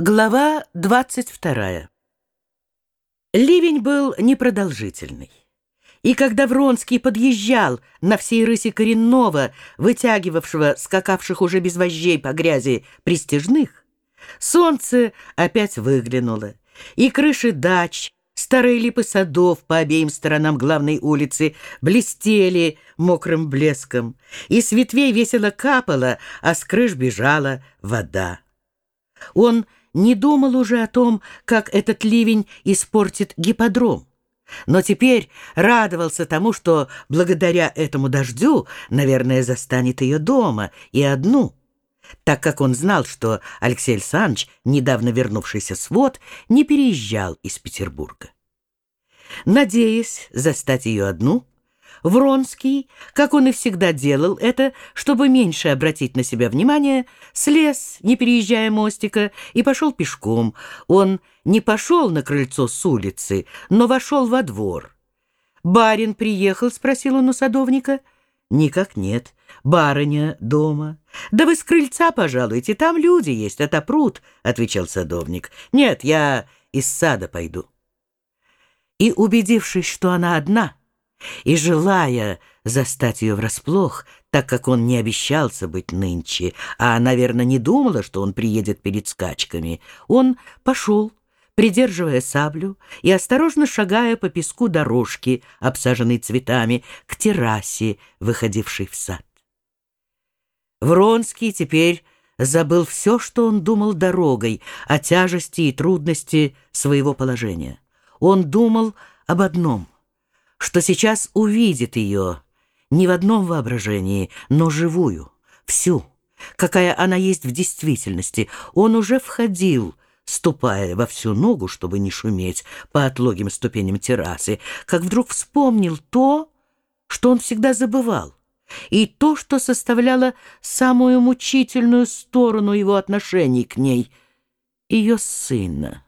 Глава 22. Ливень был непродолжительный. И когда Вронский подъезжал на всей рысе коренного, вытягивавшего скакавших уже без вожжей по грязи пристежных, солнце опять выглянуло, и крыши дач, старые липы садов по обеим сторонам главной улицы блестели мокрым блеском, и с ветвей весело капало, а с крыш бежала вода. Он не думал уже о том, как этот ливень испортит гиподром. Но теперь радовался тому, что благодаря этому дождю, наверное, застанет ее дома и одну, так как он знал, что Алексей Александрович, недавно вернувшийся с вод, не переезжал из Петербурга. Надеясь застать ее одну, Вронский, как он и всегда делал это, чтобы меньше обратить на себя внимание, слез, не переезжая мостика, и пошел пешком. Он не пошел на крыльцо с улицы, но вошел во двор. «Барин приехал?» — спросил он у садовника. «Никак нет. Барыня дома». «Да вы с крыльца пожалуйте, там люди есть, отопрут», — отвечал садовник. «Нет, я из сада пойду». И, убедившись, что она одна, — и, желая застать ее врасплох, так как он не обещался быть нынче, а, наверное, не думала, что он приедет перед скачками, он пошел, придерживая саблю и осторожно шагая по песку дорожки, обсаженной цветами, к террасе, выходившей в сад. Вронский теперь забыл все, что он думал дорогой, о тяжести и трудности своего положения. Он думал об одном — что сейчас увидит ее не в одном воображении, но живую, всю, какая она есть в действительности. Он уже входил, ступая во всю ногу, чтобы не шуметь, по отлогим ступеням террасы, как вдруг вспомнил то, что он всегда забывал, и то, что составляло самую мучительную сторону его отношений к ней — ее сына.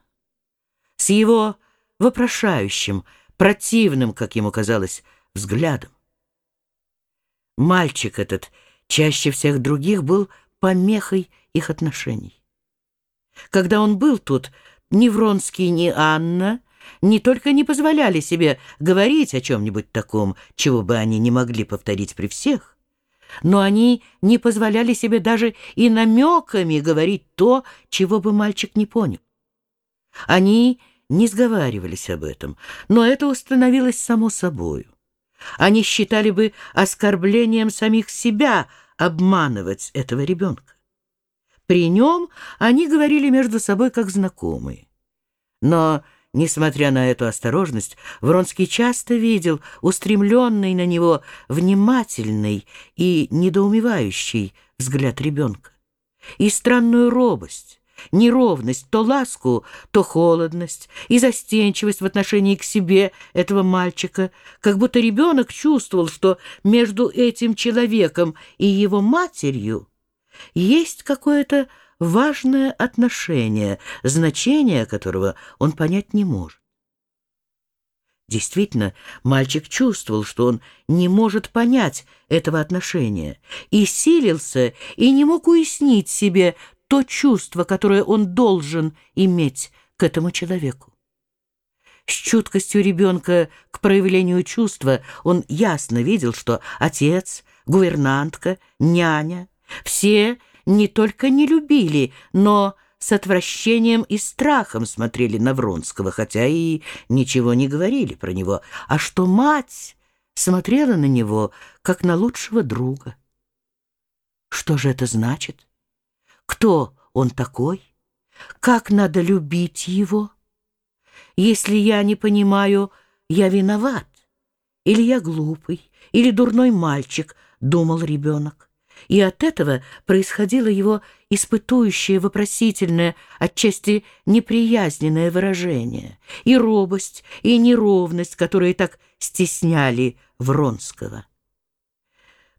С его вопрошающим, противным, как ему казалось, взглядом. Мальчик этот чаще всех других был помехой их отношений. Когда он был тут, ни Вронский, ни Анна не только не позволяли себе говорить о чем-нибудь таком, чего бы они не могли повторить при всех, но они не позволяли себе даже и намеками говорить то, чего бы мальчик не понял. Они не сговаривались об этом, но это установилось само собою. Они считали бы оскорблением самих себя обманывать этого ребенка. При нем они говорили между собой как знакомые. Но, несмотря на эту осторожность, Вронский часто видел устремленный на него внимательный и недоумевающий взгляд ребенка и странную робость, неровность, то ласку, то холодность и застенчивость в отношении к себе этого мальчика, как будто ребенок чувствовал, что между этим человеком и его матерью есть какое-то важное отношение, значение которого он понять не может. Действительно, мальчик чувствовал, что он не может понять этого отношения, и силился, и не мог уяснить себе то чувство, которое он должен иметь к этому человеку. С чуткостью ребенка к проявлению чувства он ясно видел, что отец, гувернантка, няня — все не только не любили, но с отвращением и страхом смотрели на Вронского, хотя и ничего не говорили про него, а что мать смотрела на него, как на лучшего друга. Что же это значит? Кто он такой? Как надо любить его? Если я не понимаю, я виноват. Или я глупый, или дурной мальчик, думал ребенок. И от этого происходило его испытующее, вопросительное, отчасти неприязненное выражение, и робость, и неровность, которые так стесняли Вронского.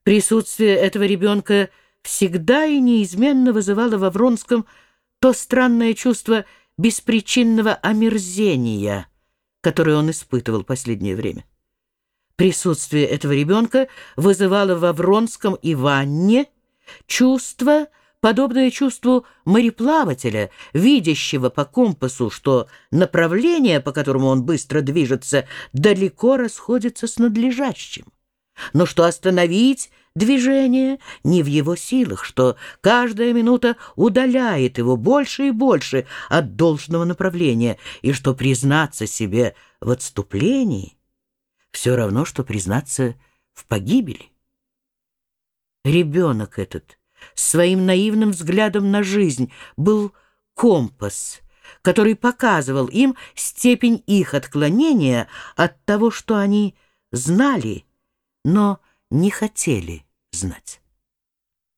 Присутствие этого ребенка — всегда и неизменно вызывало во Вронском то странное чувство беспричинного омерзения, которое он испытывал последнее время. Присутствие этого ребенка вызывало во Вронском и Ванне чувство подобное чувству мореплавателя, видящего по компасу, что направление, по которому он быстро движется, далеко расходится с надлежащим, но что остановить движение не в его силах, что каждая минута удаляет его больше и больше от должного направления, и что признаться себе в отступлении все равно, что признаться в погибели. Ребенок этот своим наивным взглядом на жизнь был компас, который показывал им степень их отклонения от того, что они знали, но не хотели знать.